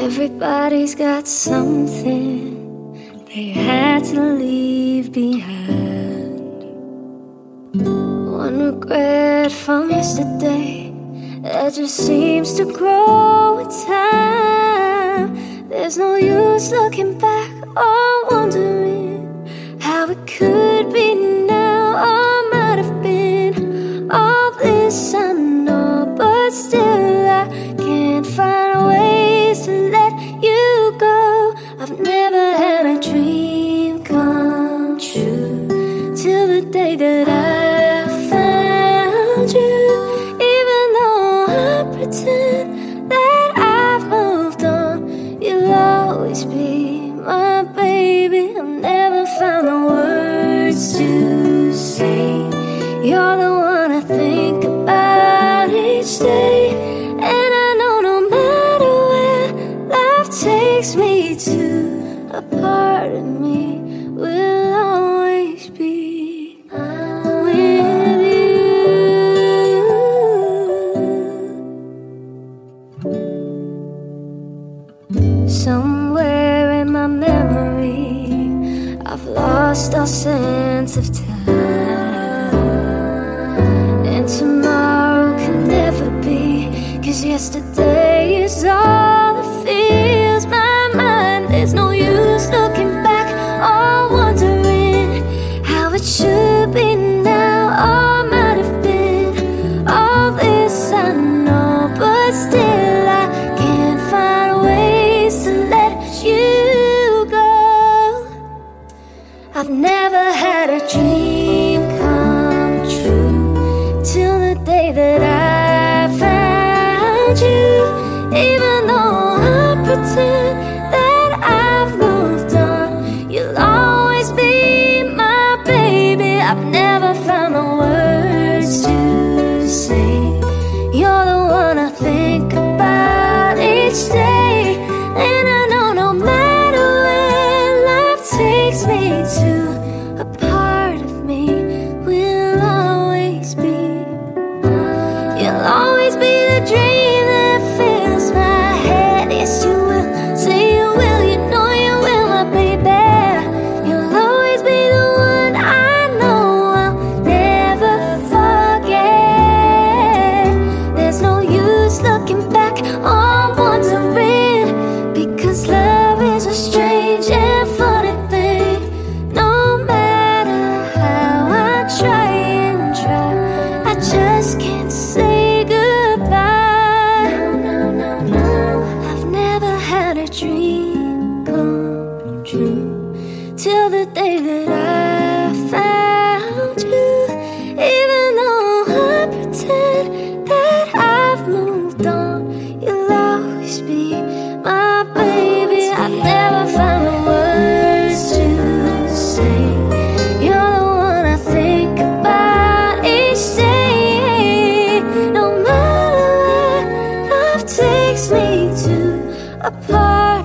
Everybody's got something they had to leave behind. One regret from yesterday that just seems to grow with time. There's no use looking back or the day that I found you. Even though I pretend that I've moved on, you'll always be my baby. I've never found the words to say. You're the one I think about each day. And I know no matter where life takes me to, a part of me will Somewhere in my memory, I've lost all sense of time. And tomorrow can never be, cause yesterday is all that fills my mind. There's no use I've never had a dream come true till the day that I found you. Even though I pretend that I've moved on, you'll always be my baby. I've never found the words to say. You're the one I think about each day, me to, a part of me will always be. You'll always be the dream true till the day that I found you. Even though I pretend that I've moved on, you'll always be my baby. I've never found the words to say. You're the one I think about each day. No matter where life takes me to, a part